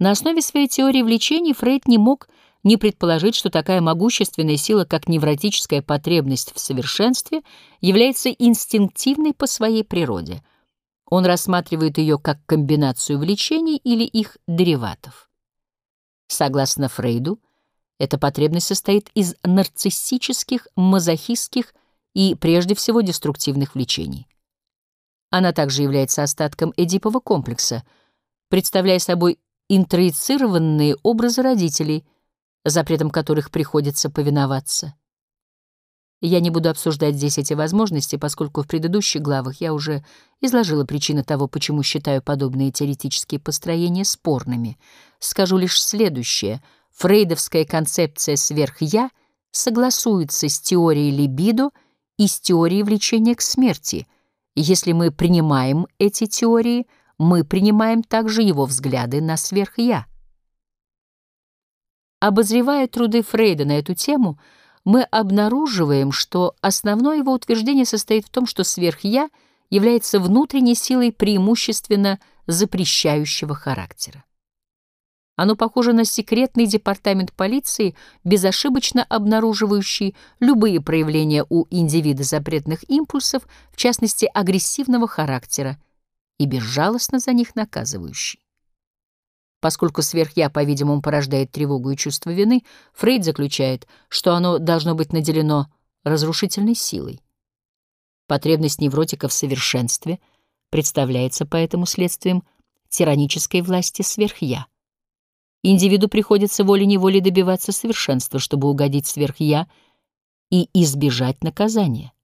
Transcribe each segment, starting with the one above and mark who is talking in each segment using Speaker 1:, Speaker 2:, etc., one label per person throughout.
Speaker 1: На основе своей теории влечений Фрейд не мог не предположить, что такая могущественная сила, как невротическая потребность в совершенстве, является инстинктивной по своей природе. Он рассматривает ее как комбинацию влечений или их дериватов. Согласно Фрейду, эта потребность состоит из нарциссических, мазохистских и, прежде всего, деструктивных влечений. Она также является остатком Эдипова комплекса, представляя собой интроицированные образы родителей, запретом которых приходится повиноваться. Я не буду обсуждать здесь эти возможности, поскольку в предыдущих главах я уже изложила причины того, почему считаю подобные теоретические построения спорными. Скажу лишь следующее. Фрейдовская концепция «сверх-я» согласуется с теорией либидо и с теорией влечения к смерти. Если мы принимаем эти теории, мы принимаем также его взгляды на «сверх-я». Обозревая труды Фрейда на эту тему, мы обнаруживаем, что основное его утверждение состоит в том, что сверх-я является внутренней силой преимущественно запрещающего характера. Оно похоже на секретный департамент полиции, безошибочно обнаруживающий любые проявления у индивида запретных импульсов, в частности агрессивного характера, и безжалостно за них наказывающий. Поскольку сверх-я, по-видимому, порождает тревогу и чувство вины, Фрейд заключает, что оно должно быть наделено разрушительной силой. Потребность невротика в совершенстве представляется поэтому следствием тиранической власти сверх-я. Индивиду приходится волей-неволей добиваться совершенства, чтобы угодить сверх-я и избежать наказания.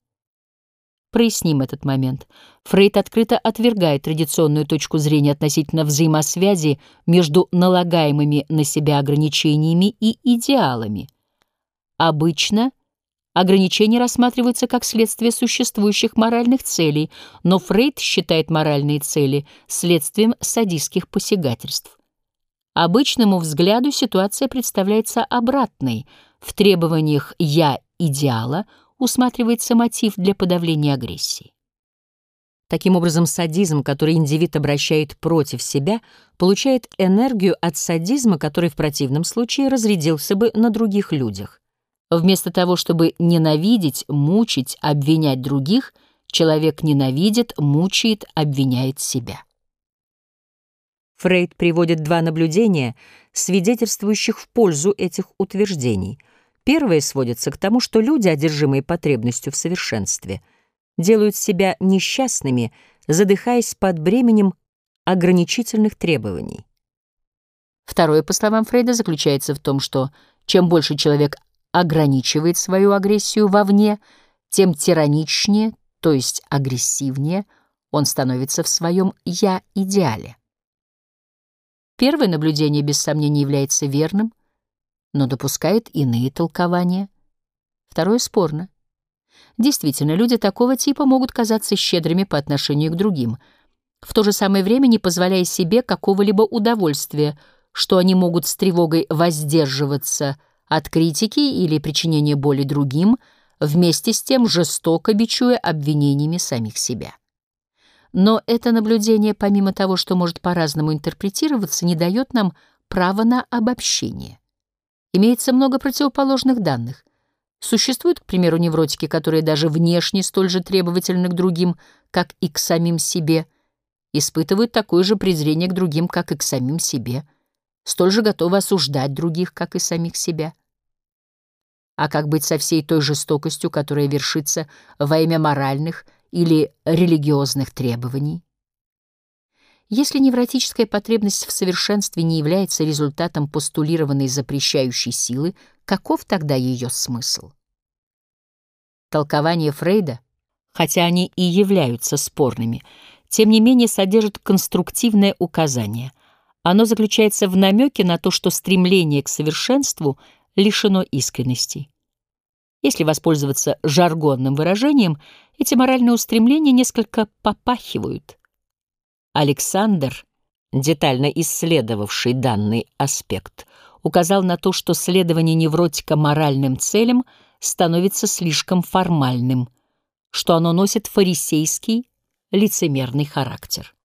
Speaker 1: Проясним этот момент. Фрейд открыто отвергает традиционную точку зрения относительно взаимосвязи между налагаемыми на себя ограничениями и идеалами. Обычно ограничения рассматриваются как следствие существующих моральных целей, но Фрейд считает моральные цели следствием садистских посягательств. Обычному взгляду ситуация представляется обратной. В требованиях «я» идеала усматривается мотив для подавления агрессии. Таким образом, садизм, который индивид обращает против себя, получает энергию от садизма, который в противном случае разрядился бы на других людях. Вместо того, чтобы ненавидеть, мучить, обвинять других, человек ненавидит, мучает, обвиняет себя. Фрейд приводит два наблюдения, свидетельствующих в пользу этих утверждений. Первое сводится к тому, что люди, одержимые потребностью в совершенстве, делают себя несчастными, задыхаясь под бременем ограничительных требований. Второе, по словам Фрейда, заключается в том, что чем больше человек ограничивает свою агрессию вовне, тем тираничнее, то есть агрессивнее, он становится в своем «я-идеале». Первое наблюдение, без сомнения, является верным, но допускает иные толкования. Второе спорно. Действительно, люди такого типа могут казаться щедрыми по отношению к другим, в то же самое время не позволяя себе какого-либо удовольствия, что они могут с тревогой воздерживаться от критики или причинения боли другим, вместе с тем жестоко бичуя обвинениями самих себя. Но это наблюдение, помимо того, что может по-разному интерпретироваться, не дает нам права на обобщение. Имеется много противоположных данных. Существуют, к примеру, невротики, которые даже внешне столь же требовательны к другим, как и к самим себе, испытывают такое же презрение к другим, как и к самим себе, столь же готовы осуждать других, как и самих себя. А как быть со всей той жестокостью, которая вершится во имя моральных, или религиозных требований. Если невротическая потребность в совершенстве не является результатом постулированной запрещающей силы, каков тогда ее смысл? Толкования Фрейда, хотя они и являются спорными, тем не менее содержат конструктивное указание. Оно заключается в намеке на то, что стремление к совершенству лишено искренности. Если воспользоваться жаргонным выражением, эти моральные устремления несколько попахивают. Александр, детально исследовавший данный аспект, указал на то, что следование невротика моральным целям становится слишком формальным, что оно носит фарисейский, лицемерный характер.